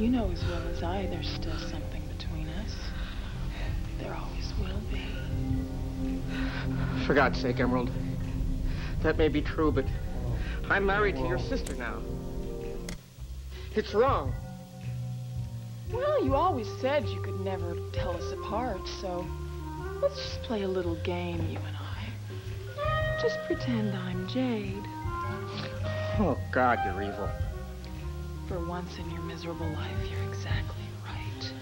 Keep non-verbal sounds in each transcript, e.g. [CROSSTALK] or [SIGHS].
You know as well as I there's still something between us. There always will be. For God's sake, Emerald. That may be true, but I'm married to your sister now. It's wrong. Well, you always said you could never tell us apart, so let's just play a little game, you and I. Just pretend I'm Jade. Oh, God, you're evil. For once in your miserable life, you're exactly right.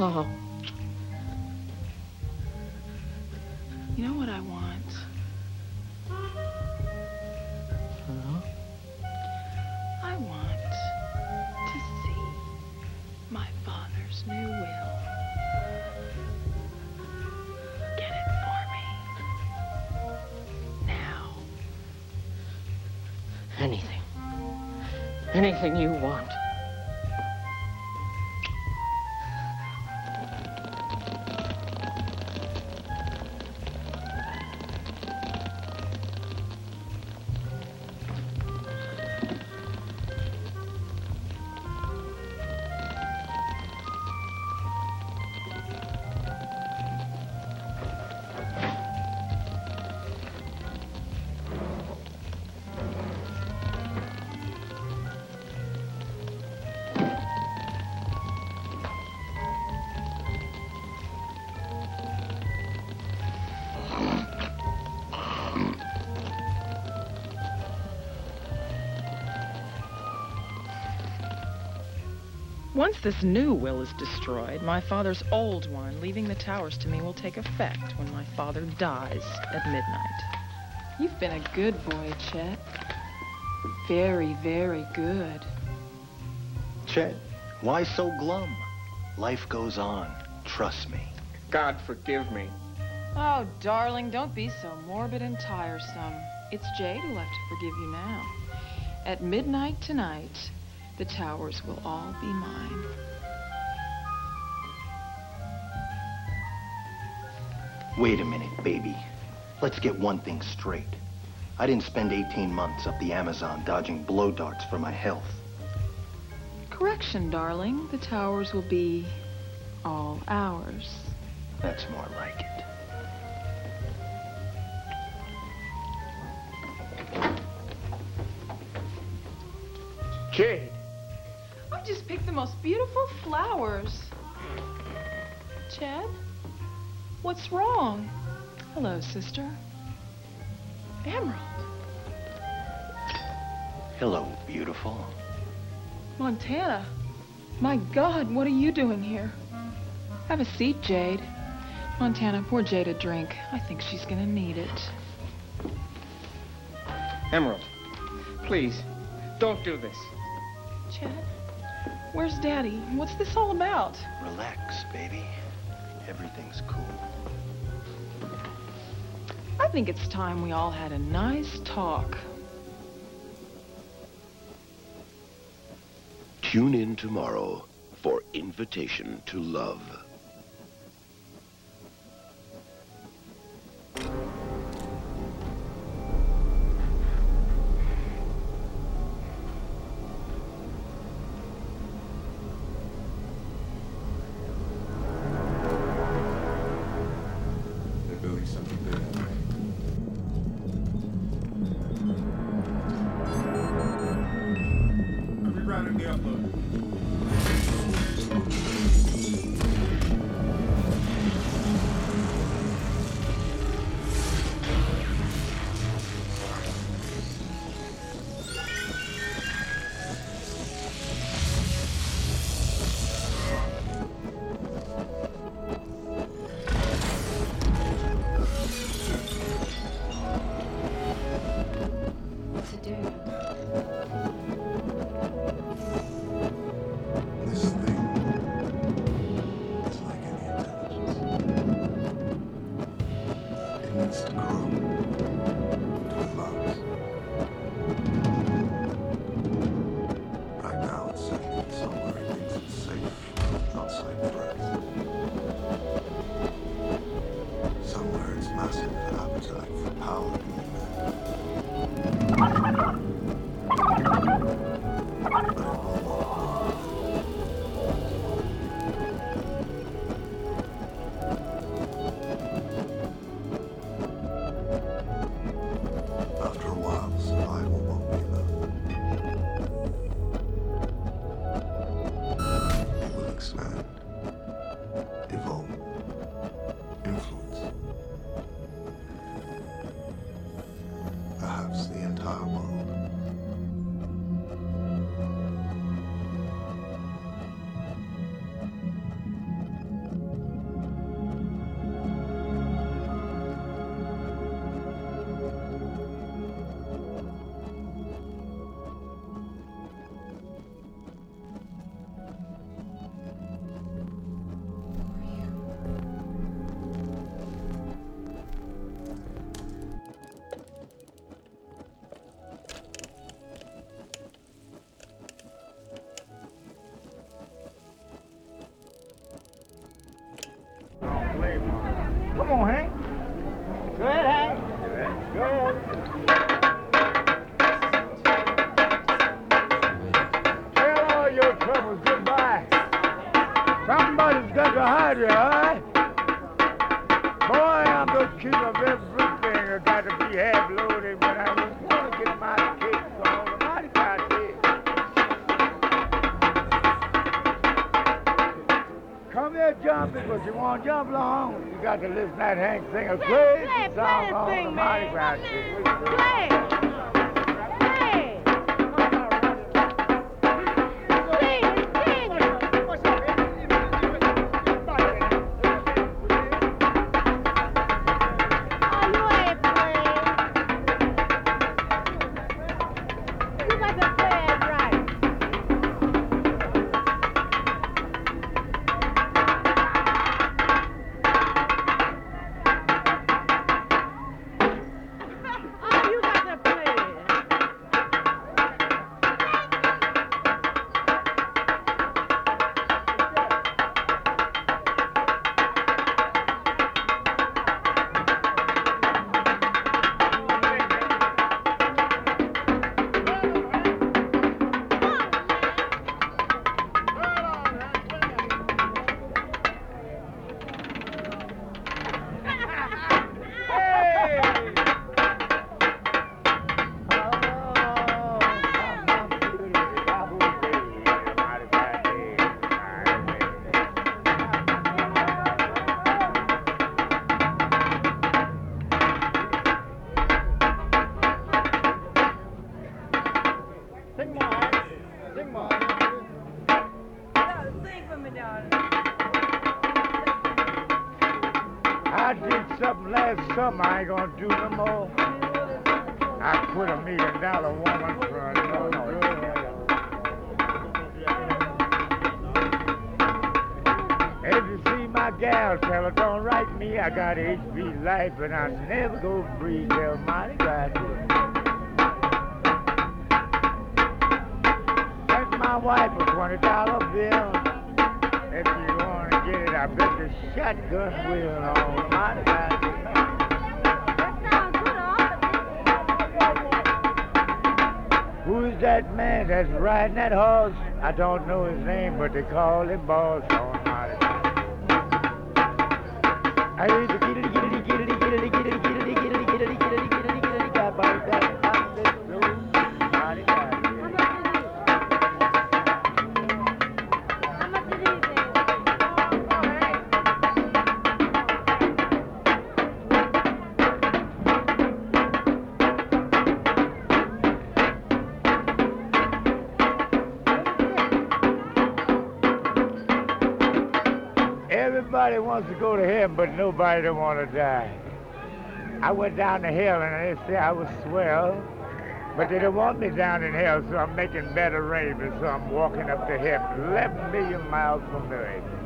Oh. You know what I want? I want to see my father's new will. Anything you want. Once this new will is destroyed, my father's old one, leaving the towers to me, will take effect when my father dies at midnight. You've been a good boy, Chet. Very, very good. Chet, why so glum? Life goes on. Trust me. God forgive me. Oh, darling, don't be so morbid and tiresome. It's Jade who'll have to forgive you now. At midnight tonight, the towers will all be mine. Wait a minute, baby. Let's get one thing straight. I didn't spend 18 months up the Amazon dodging blow darts for my health. Correction, darling. The towers will be all ours. That's more like it. Jade. I just picked the most beautiful flowers. Chad? What's wrong? Hello, sister. Emerald. Hello, beautiful. Montana. My God, what are you doing here? Have a seat, Jade. Montana, pour Jade a drink. I think she's gonna need it. Emerald. Please, don't do this. Chad? Where's Daddy? What's this all about? Relax, baby. Everything's cool. I think it's time we all had a nice talk. Tune in tomorrow for Invitation to Love. sing a great song of the Mardi And I never go free till got it. Sent my wife a twenty dollar bill. If you wanna get it, I bet the shotgun will on got it. Who's that man that's riding that horse? I don't know his name, but they call him Boss wants to go to heaven, but nobody don't want to die. I went down to hell and they say I was swell, but they don't want me down in hell, so I'm making better arrangements, so I'm walking up to heaven, 11 million miles from the earth.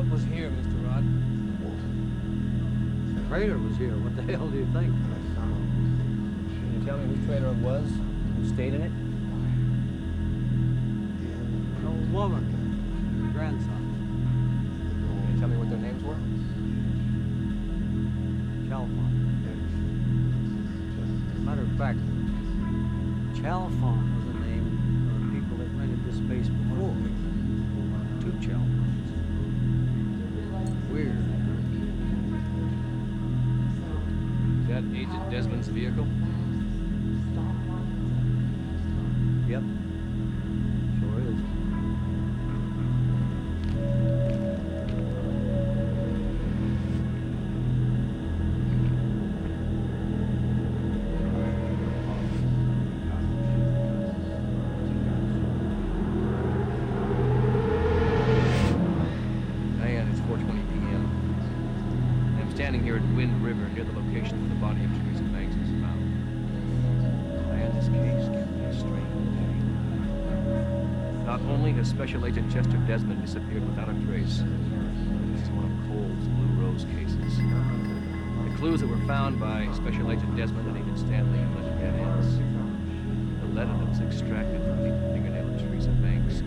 What was here, Mr. Rodd? The trailer was here. What the hell do you think? Can you tell me whose trailer it was? Who stayed in it? An old woman. Her grandson. Can you tell me what their names were? Chalfont. Matter of fact, Chalfont was the name of the people that rented this space before. Two Chalfont. Desmond's vehicle? Yep. Sure is. Diane, it's 4.20 p.m. I'm standing here at Wind River near the location of the body of only has Special Agent Chester Desmond disappeared without a trace, this is one of Cole's Blue Rose cases. The clues that were found by Special Agent Desmond and Agent Stanley led to dead ends. The letter that was extracted from the fingernail of Teresa Banks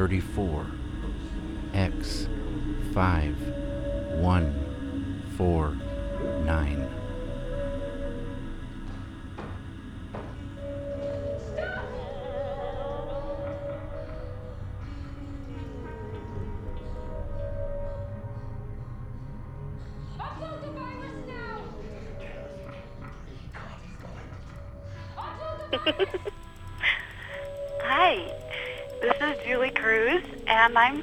34. X 5149. I'm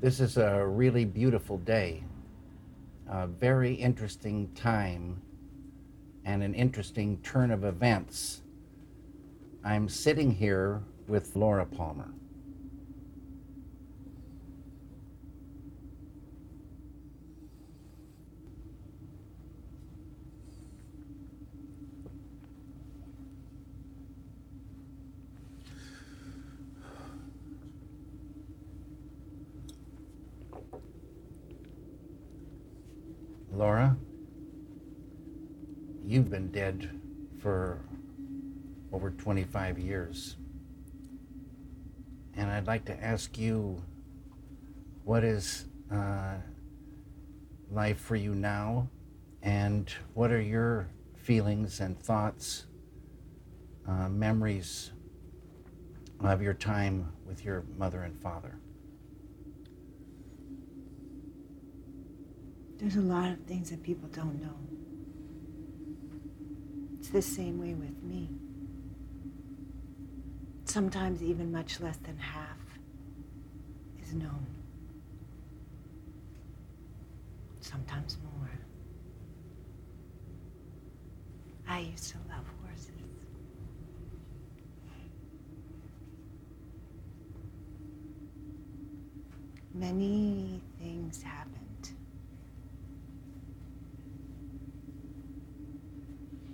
This is a really beautiful day, a very interesting time, and an interesting turn of events. I'm sitting here with Laura Palmer. Laura, you've been dead for over 25 years. And I'd like to ask you what is uh, life for you now? And what are your feelings and thoughts, uh, memories of your time with your mother and father? There's a lot of things that people don't know. It's the same way with me. Sometimes even much less than half is known. Sometimes more. I used to love horses. Many things happened.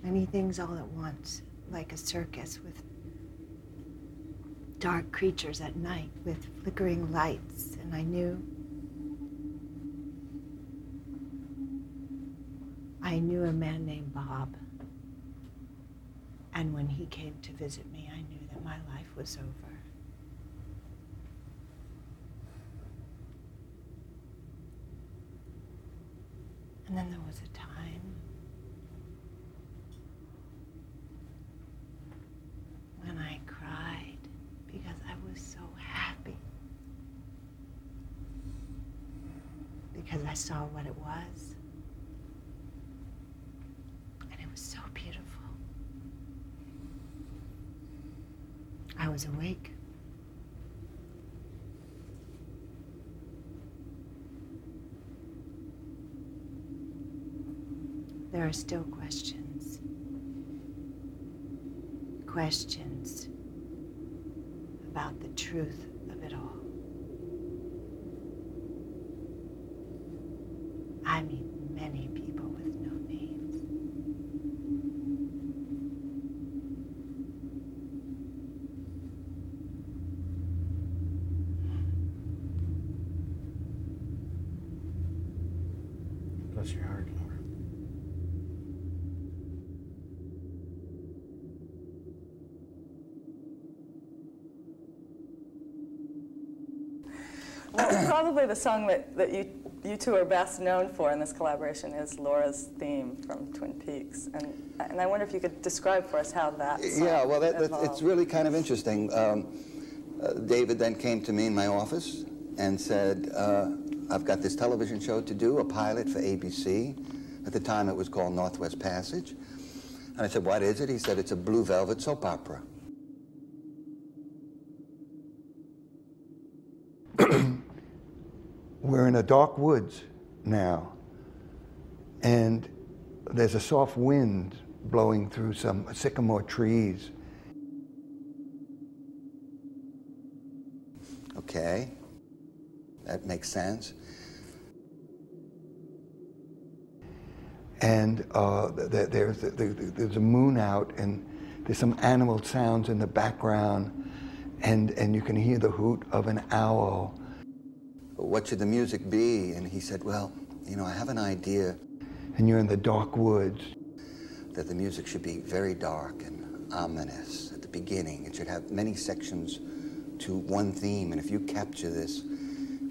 Many things all at once, like a circus with dark creatures at night with flickering lights, and I knew. I knew a man named Bob. And when he came to visit me, I knew that my life was over. And then there was a time when I cried because I was so happy. Because I saw what it was. And it was so beautiful. I was awake. There are still questions. Questions about the truth of it all. I meet many people with no names. Bless your heart, Laura. Well, probably the song that, that you, you two are best known for in this collaboration is Laura's theme from Twin Peaks. And, and I wonder if you could describe for us how that song Yeah, well, that, that, it's really kind of interesting. Um, uh, David then came to me in my office and said, uh, I've got this television show to do, a pilot for ABC. At the time, it was called Northwest Passage. And I said, what is it? He said, it's a Blue Velvet soap opera. We're in a dark woods now, and there's a soft wind blowing through some sycamore trees. Okay, that makes sense. And uh, th- th- there's, th- th- there's a moon out, and there's some animal sounds in the background, and, and you can hear the hoot of an owl. What should the music be? And he said, well, you know, I have an idea And you're in the dark woods. that the music should be very dark and ominous at the beginning. It should have many sections to one theme, and if you capture this,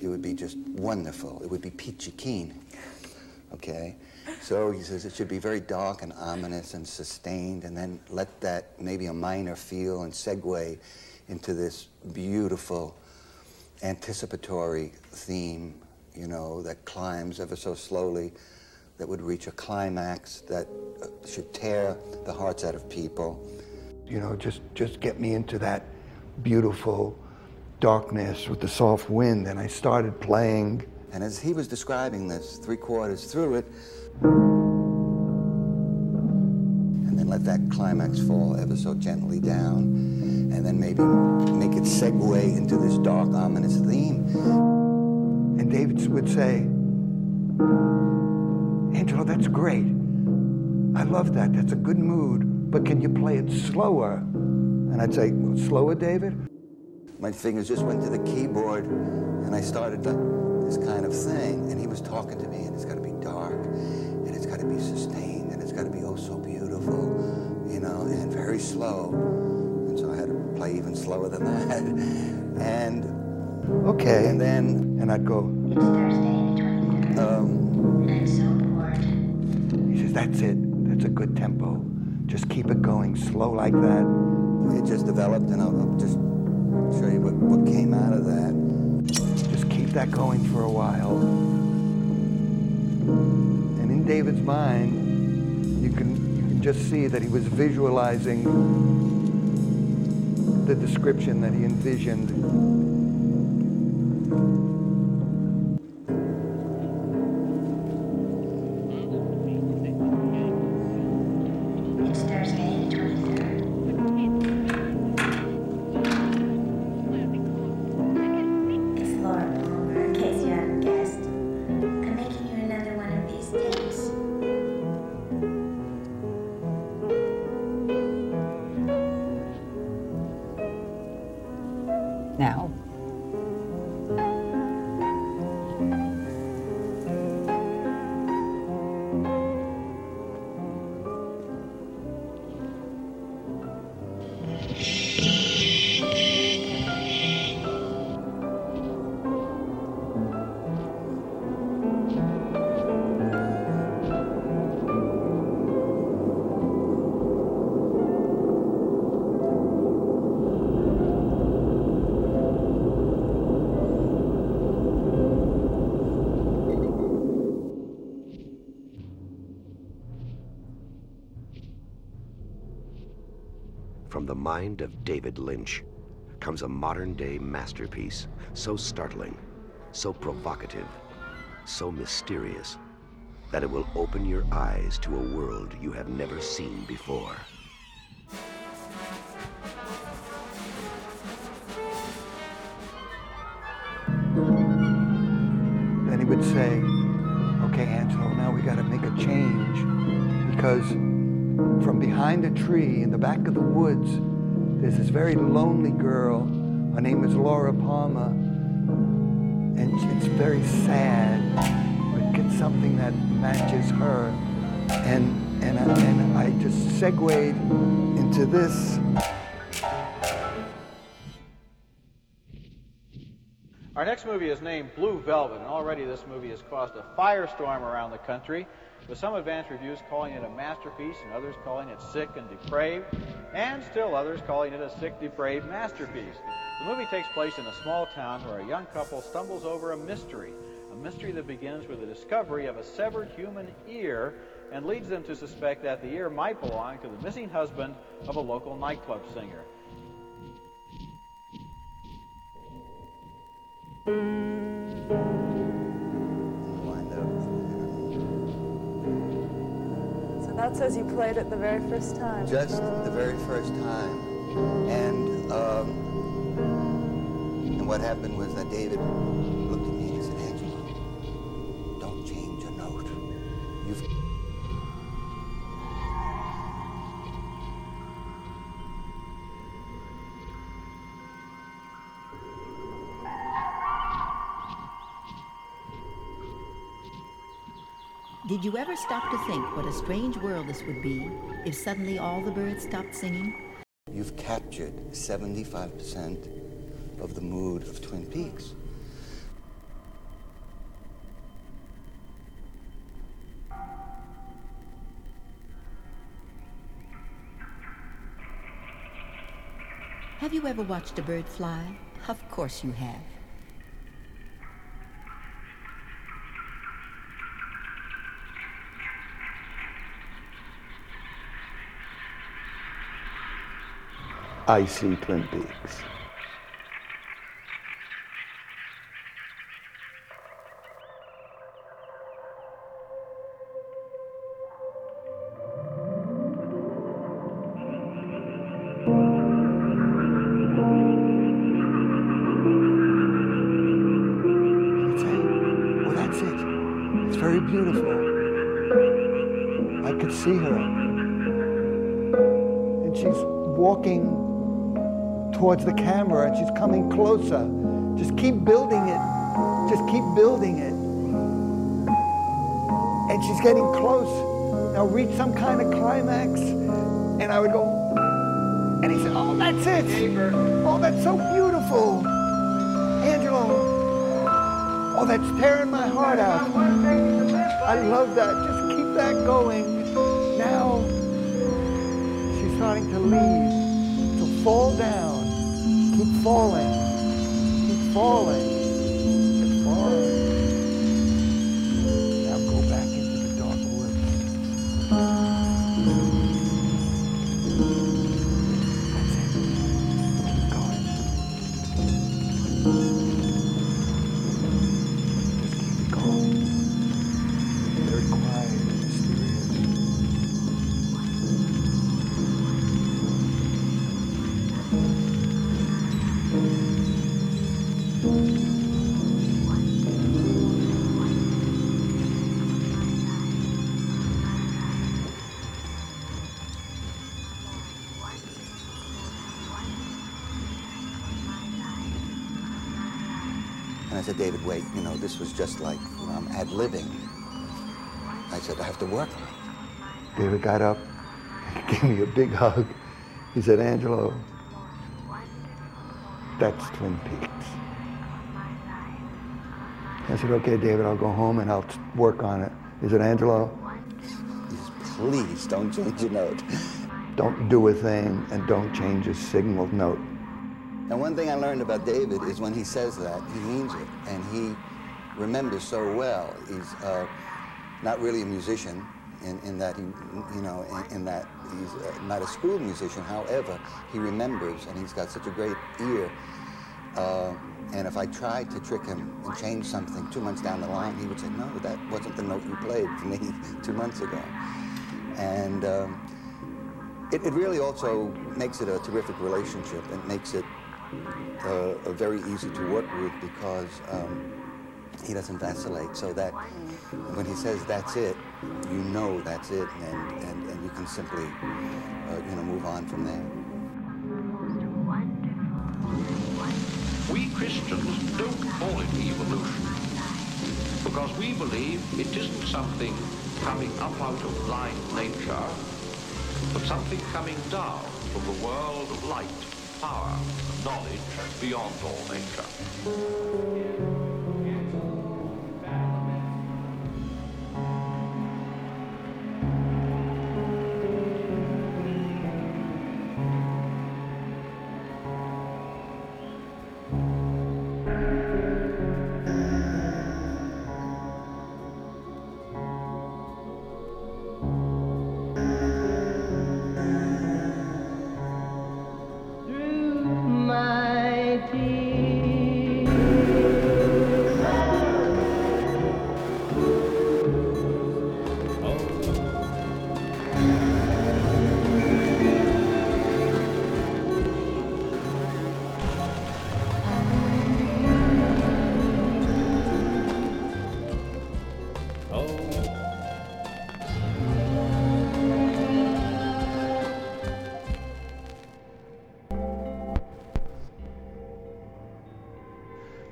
it would be just wonderful. It would be peachy keen. Okay? So he says it should be very dark and ominous and sustained, and then let that maybe a minor feel and segue into this beautiful anticipatory theme, you know, that climbs ever so slowly, that would reach a climax that uh, should tear the hearts out of people. You know, just, just get me into that beautiful darkness with the soft wind, and I started playing. And as he was describing this, three quarters through it, and then let that climax fall ever so gently down, and then maybe make it segue into this dark, ominous theme. And David would say, Angelo, that's great. I love that. That's a good mood, but can you play it slower? And I'd say, slower, David? My fingers just went to the keyboard, and I started this kind of thing. And he was talking to me, and it's got to be dark, and it's got to be sustained, and it's got to be oh so beautiful, you know, and very slow. And so I had to play even slower than that. And okay, and then and I'd go. It's Thursday, um, I'm so bored. He says, "That's it. That's a good tempo. Just keep it going, slow like that." It just developed, and I'll, I'll just show you what, what came out of that. Just keep that going for a while. And in David's mind, you can, you can just see that he was visualizing the description that he envisioned. Mind of David Lynch comes a modern day masterpiece so startling, so provocative, so mysterious that it will open your eyes to a world you have never seen before. Then he would say, okay, Angelo, now we got to make a change because from behind a tree in the back of the woods, there's this very lonely girl. Her name is Laura Palmer. And it's very sad, but get something that matches her. And, and, I, and I just segued into this. Our next movie is named Blue Velvet, and already this movie has caused a firestorm around the country, with some advanced reviews calling it a masterpiece and others calling it sick and depraved, and still others calling it a sick, depraved masterpiece. The movie takes place in a small town where a young couple stumbles over a mystery, a mystery that begins with the discovery of a severed human ear and leads them to suspect that the ear might belong to the missing husband of a local nightclub singer. That says you played it the very first time. Just the very first time. And, um, and what happened was that David you ever stop to think what a strange world this would be if suddenly all the birds stopped singing? You've captured 75% of the mood of Twin Peaks. Have you ever watched a bird fly? Of course you have. I see Twin Peaks. Kind of climax. And I would go, and he said, Oh, that's it. Oh, that's so beautiful. Angelo. Oh, that's tearing my heart out. I love that. Just keep that going. Now she's starting to leave, to fall down. Keep falling. Keep falling. Keep falling. Wait, you know, this was just like, you know, I'm ad libbing. I said, I have to work. David got up, [LAUGHS] gave me a big hug. He said, Angelo, that's Twin Peaks. I said, okay, David, I'll go home and I'll work on it. Is it. He said, Angelo, Please don't change your note. don't do a thing and don't change a signal note. And one thing I learned about David is when he says that, he means it, and he remembers so well. He's uh, not really a musician in, in that he, you know, in, in that he's uh, not a school musician. However, he remembers, and he's got such a great ear. Uh, and if I tried to trick him and change something two months down the line, he would say, "No, that wasn't the note you played for me [LAUGHS] two months ago." And um, it, it really also makes it a terrific relationship and makes it uh, very easy to work with because um, he doesn't vacillate. So that when he says that's it, you know that's it, and, and, and you can simply uh, you know move on from there. We Christians don't call it evolution because we believe it isn't something coming up out of blind nature, but something coming down from the world of light, power, knowledge beyond all nature.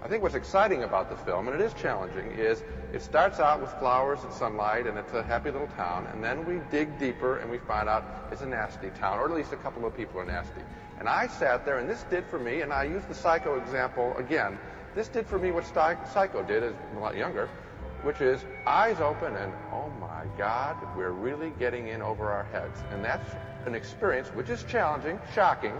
I think what's exciting about the film, and it is challenging, is it starts out with flowers and sunlight, and it's a happy little town, and then we dig deeper and we find out it's a nasty town, or at least a couple of people are nasty. And I sat there, and this did for me, and I use the Psycho example again. This did for me what Psycho did as a lot younger, which is eyes open and oh my God, we're really getting in over our heads. And that's an experience which is challenging, shocking,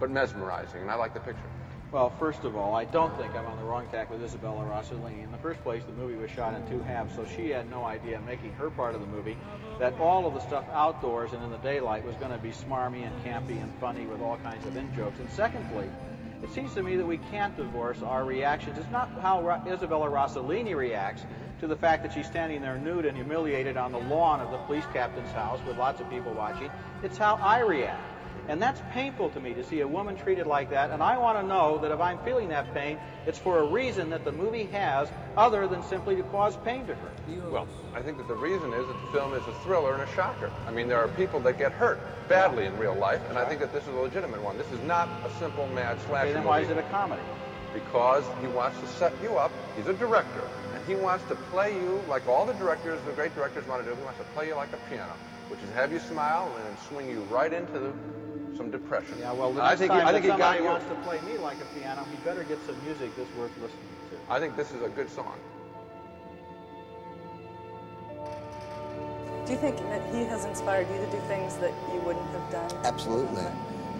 but mesmerizing. And I like the picture. Well, first of all, I don't think I'm on the wrong tack with Isabella Rossellini. In the first place, the movie was shot in two halves, so she had no idea, making her part of the movie, that all of the stuff outdoors and in the daylight was going to be smarmy and campy and funny with all kinds of in-jokes. And secondly, it seems to me that we can't divorce our reactions. It's not how Ro- Isabella Rossellini reacts to the fact that she's standing there nude and humiliated on the lawn of the police captain's house with lots of people watching. It's how I react. And that's painful to me to see a woman treated like that. And I want to know that if I'm feeling that pain, it's for a reason that the movie has other than simply to cause pain to her. Well, I think that the reason is that the film is a thriller and a shocker. I mean, there are people that get hurt badly in real life, and I think that this is a legitimate one. This is not a simple mad slasher Okay, then why is it a comedy? because he wants to set you up. He's a director, and he wants to play you like all the directors, the great directors want to do. He wants to play you like a piano, which is have you smile and then swing you right into the, some depression. Yeah, well, the I next think he, I think that he got somebody you. wants to play me like a piano, he better get some music that's worth listening to. I think this is a good song. Do you think that he has inspired you to do things that you wouldn't have done? Absolutely,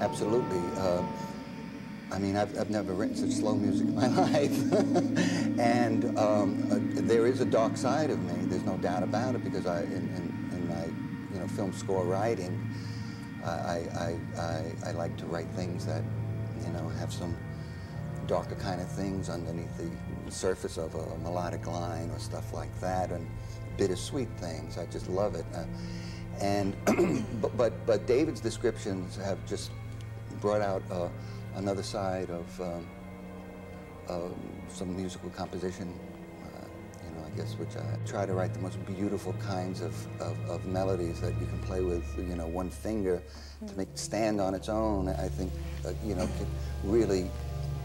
absolutely. Uh, I mean, I've, I've never written such slow music in my [LAUGHS] life. and um, uh, there is a dark side of me, there's no doubt about it, because I, in, in, in my you know, film score writing, I, I, I, I like to write things that, you know, have some darker kind of things underneath the surface of a melodic line or stuff like that, and bittersweet things. I just love it. Uh, and [CLEARS THROAT] but, but but David's descriptions have just brought out uh, another side of um, um, some musical composition. Guess which I try to write the most beautiful kinds of, of, of melodies that you can play with, you know, one finger to make it stand on its own. I think, uh, you know, can really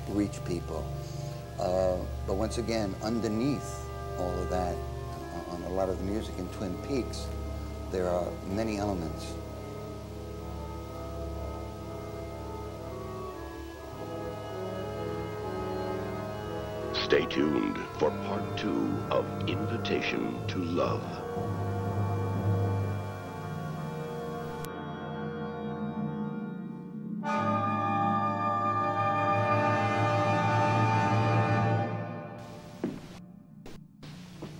reach people. Uh, but once again, underneath all of that, uh, on a lot of the music in Twin Peaks, there are many elements. Stay tuned for part two of Invitation to Love.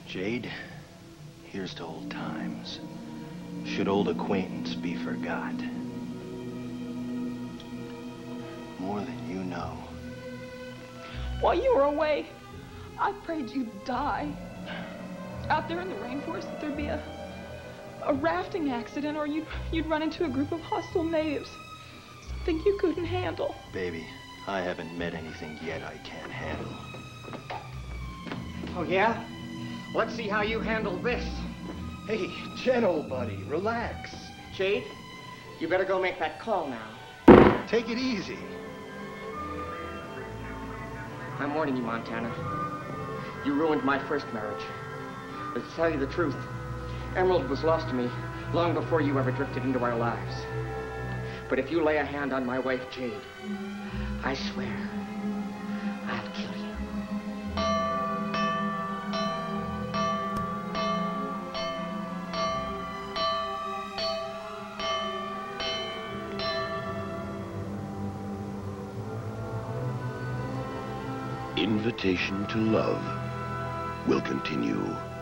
Jade, here's to old times. Should old acquaintance be forgot? More than you know. While you were away, I prayed you'd die. Out there in the rainforest, that there'd be a, a rafting accident, or you'd, you'd run into a group of hostile natives. Something you couldn't handle. Baby, I haven't met anything yet I can't handle. Oh, yeah? Let's see how you handle this. Hey, Jen, old buddy, relax. Jade, you better go make that call now. Take it easy. I'm warning you, Montana. You ruined my first marriage. But to tell you the truth, Emerald was lost to me long before you ever drifted into our lives. But if you lay a hand on my wife, Jade, I swear, I'll kill you. Invitation to Love will continue.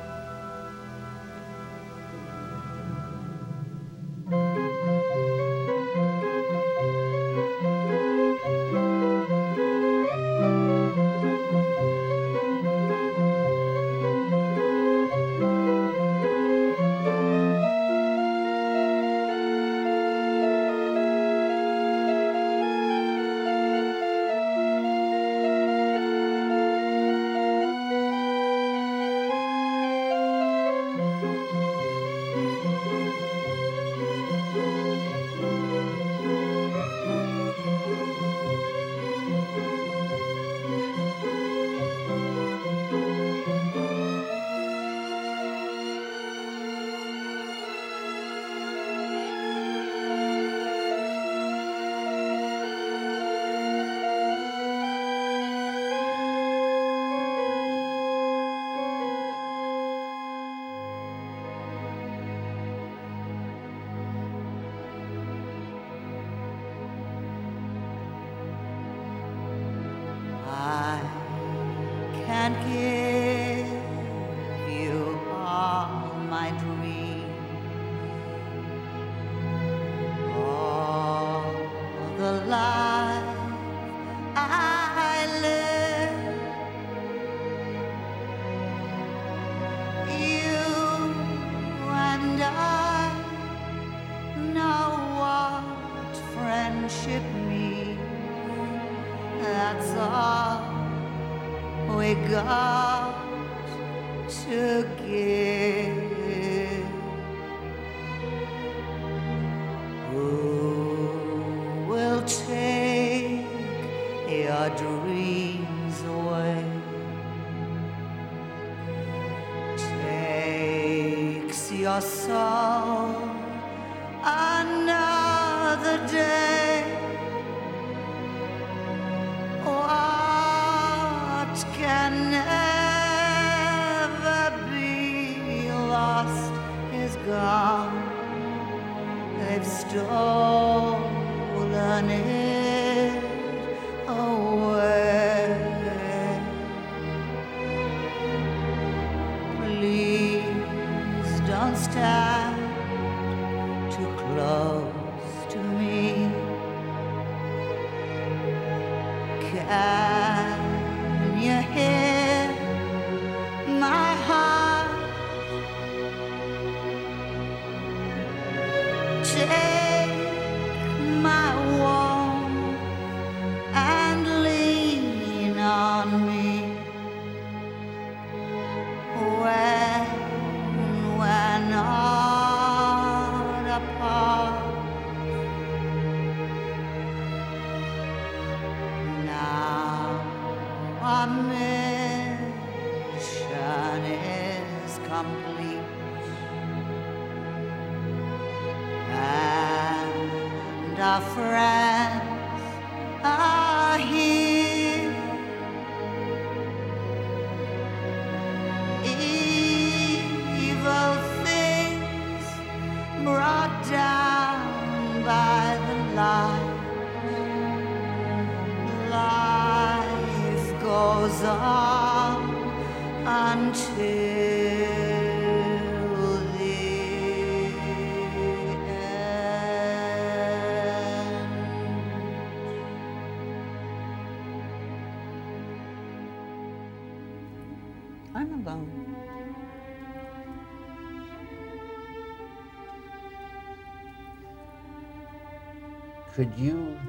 Could you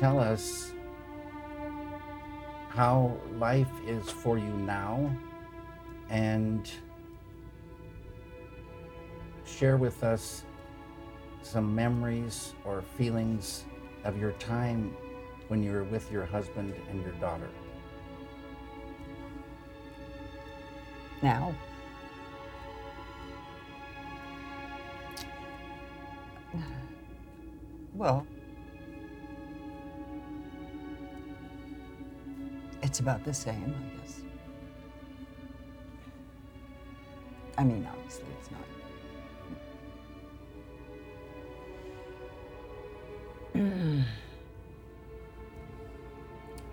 tell us how life is for you now and share with us some memories or feelings of your time when you were with your husband and your daughter? Now, about the same, I guess. I mean, obviously, it's not. [CLEARS THROAT]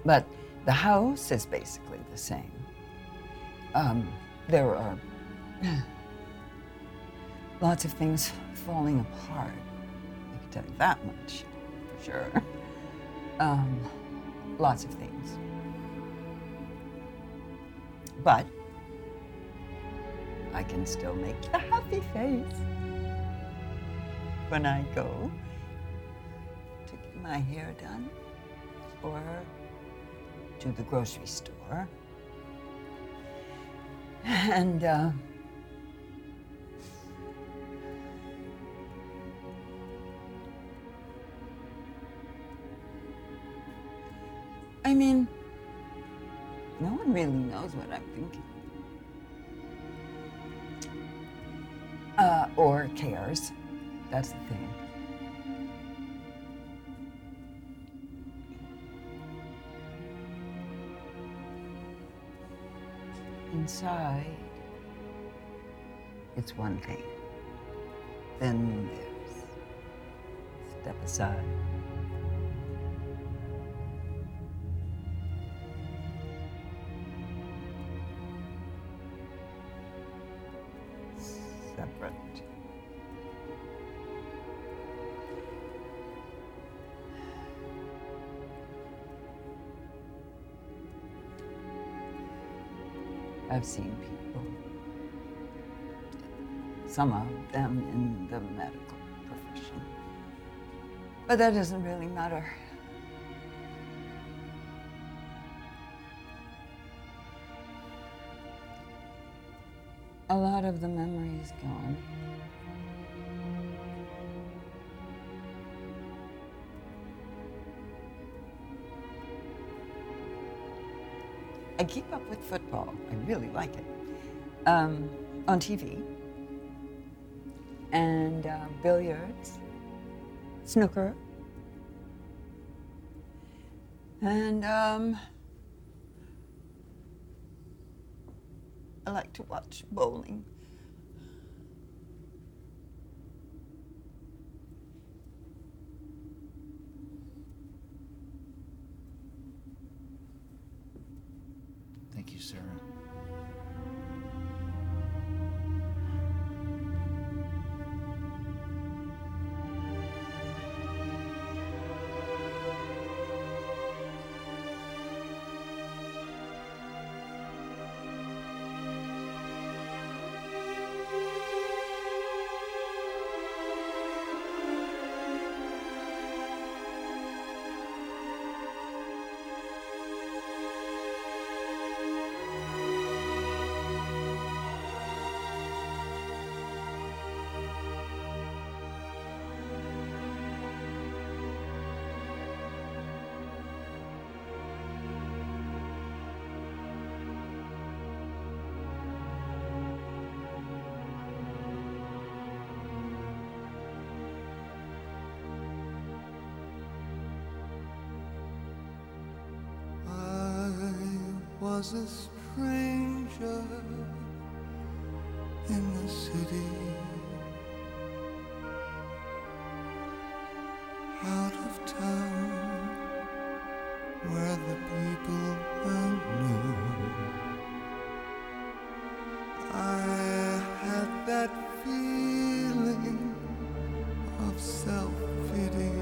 but the house is basically the same. Um, there are [SIGHS] lots of things falling apart. I can tell you that much, for sure. [LAUGHS] Um, lots of things. But I can still make a happy face when I go to get my hair done or to the grocery store. And uh, really knows what I'm thinking. Uh, or cares. That's the thing. Inside, it's one thing. Then there's step aside. some of them in the medical profession. But that doesn't really matter. A lot of the memory is gone. I keep up with football. I really like it um, on TV. And uh, billiards, snooker, and um, I like to watch bowling. Was a stranger in the city, out of town, where the people I knew. I had that feeling of self-pity,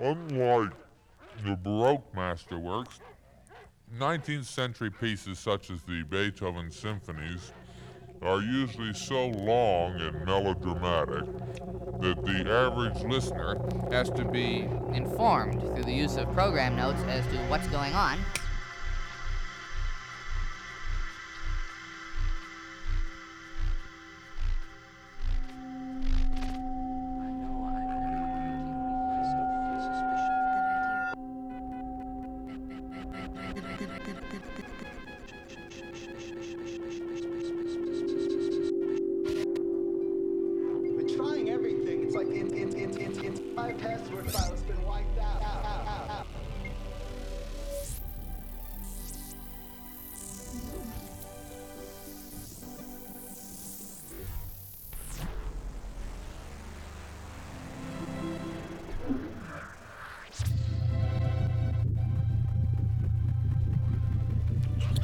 Unlike the Baroque masterworks, 19th century pieces such as the Beethoven symphonies are usually so long and melodramatic that the average listener has to be informed through the use of program notes as to what's going on. It's like in in in in in my password file has been wiped out. out, out, out.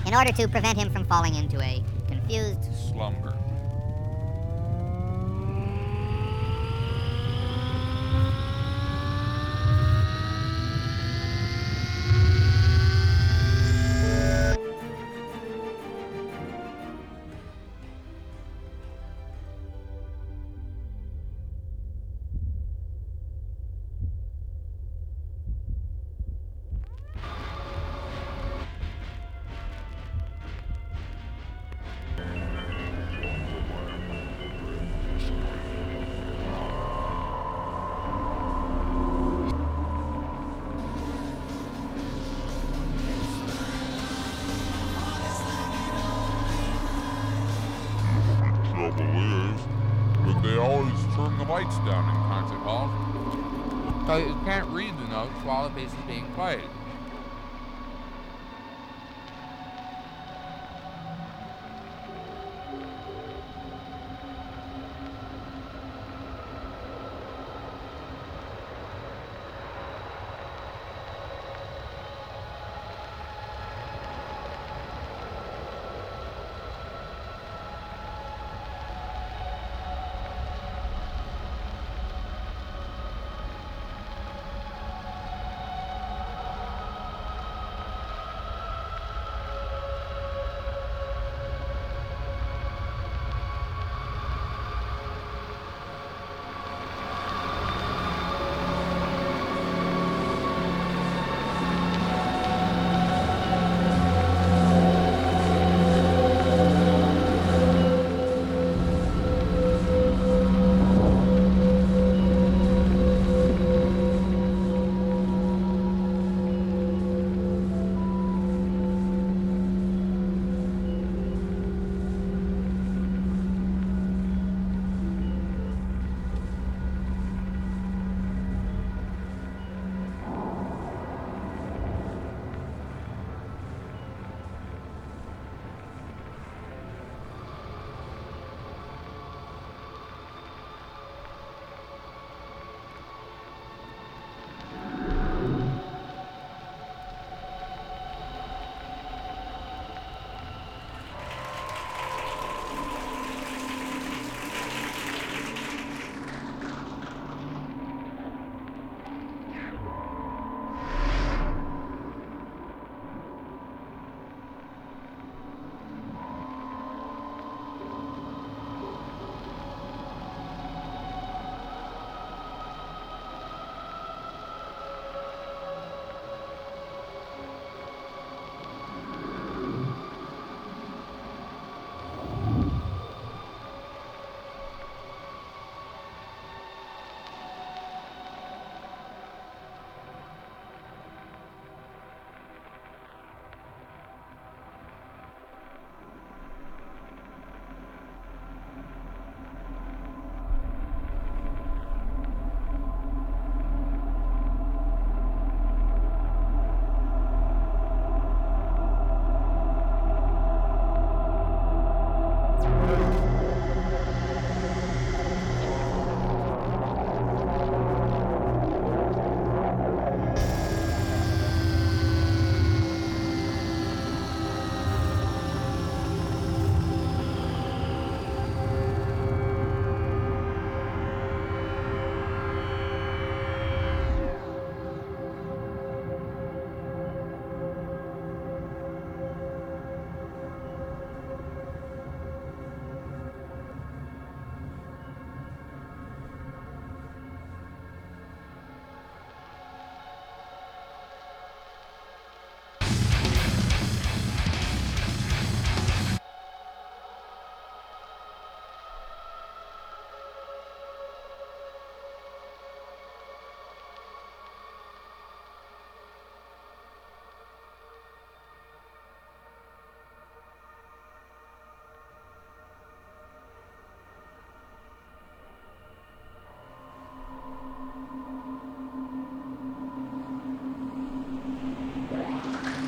In order to prevent him from falling into a confused slumber.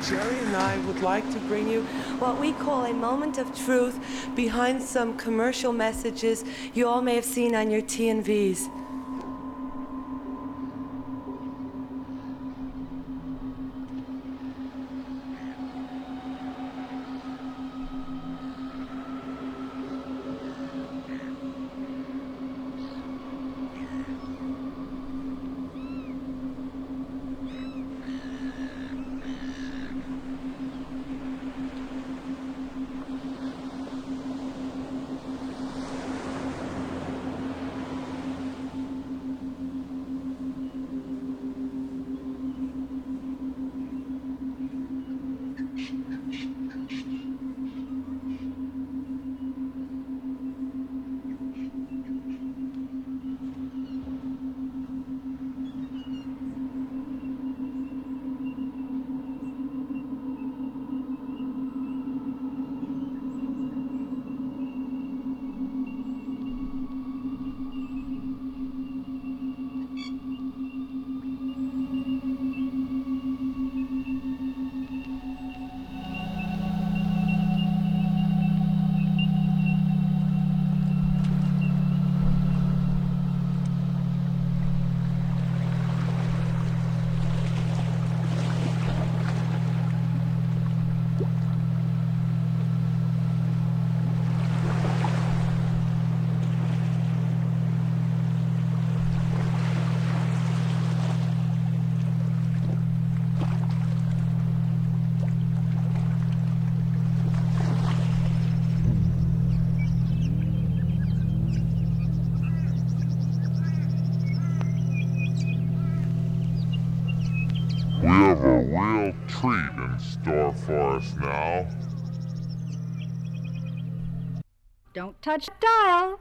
Jerry and I would like to bring you what we call a moment of truth behind some commercial messages you all may have seen on your TNVs. In for us now. Don't touch dial.